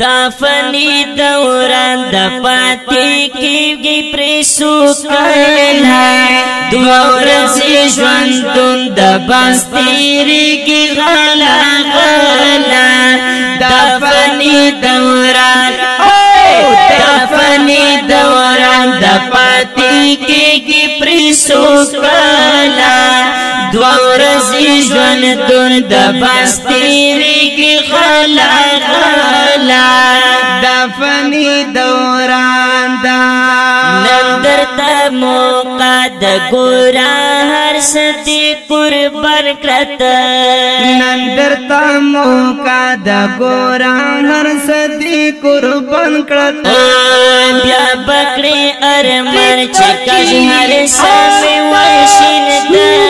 دا فنی دوران د پاتې کېږي پرې سو کلا دور سي ژوندون د باستيري کې غلا غلا دا فنی دوران دوار سی جوان دور دا بستیری کی خلا خلا دا فنی دوران دا نندر تا موقع دا گورا هر ستی قربان کرت نندر تا موقع دا گورا هر ستی قربان کرت بیا پکڑی ارمان چکش هر سمی وشیل دا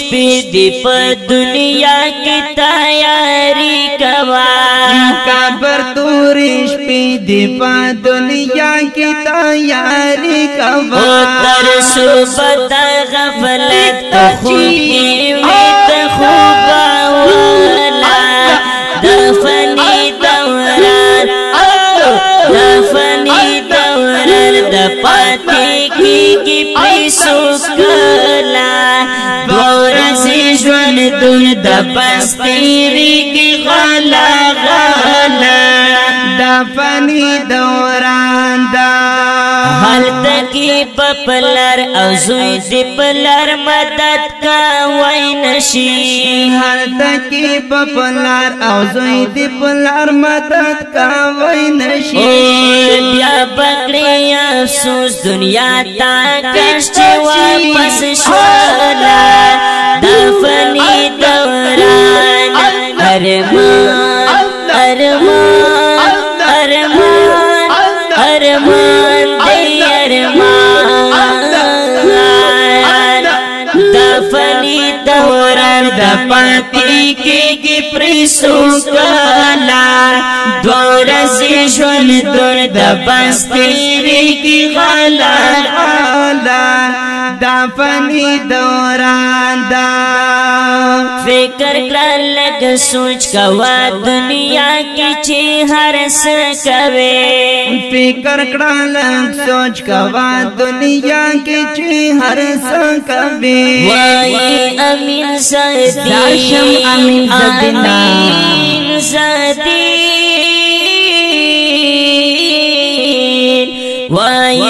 شپې دی په دنیا کې تیاری کوا کبر تورې شپې دی په دنیا کې تیاری کوا تر صبح د غفلت ته خو دی وي ته خو باولا د فني دوران د فني دوران د پاتې کیږي پیسو د بستيري کې غلا غلا د فني دوران دا حال تکی پپلر او زوی دی پلر مدد کا وای نشی حال تکی پپلر او زوی دی پلر مدد کا وای نشی بیا بکړی افسوس دنیا تا کښ چې واپس شواله د فنی دوران ارمان پتی کی پریسو کلا دوار سی شون دور دا بستیری کی غلال آلا دا فنی دوران دا فکر کړه لګ سوچ کوا دنیا کې چې هر څه کوي فکر کړه لګ سوچ کوا دنیا کې چې هر څه کوي وای امين سدي داشم امين زدنا امين سدي وای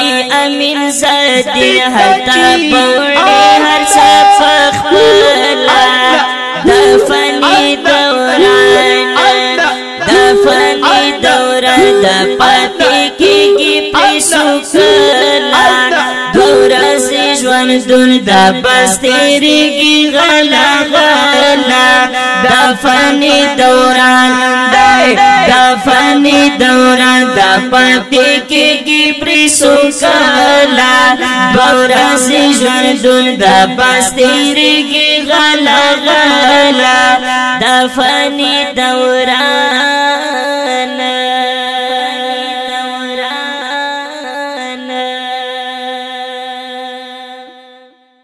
امين سدي هتا پوره هر څه فخر دورد پتی کی گی پی سکلا دورز جوندون دا بستیری گی غلا غلا دا فانی دوران دای دا فانی دوران دا پتی کی گی پی سکلا دورز جوندون دا بستیری گی غلا غلا دا فانی دوران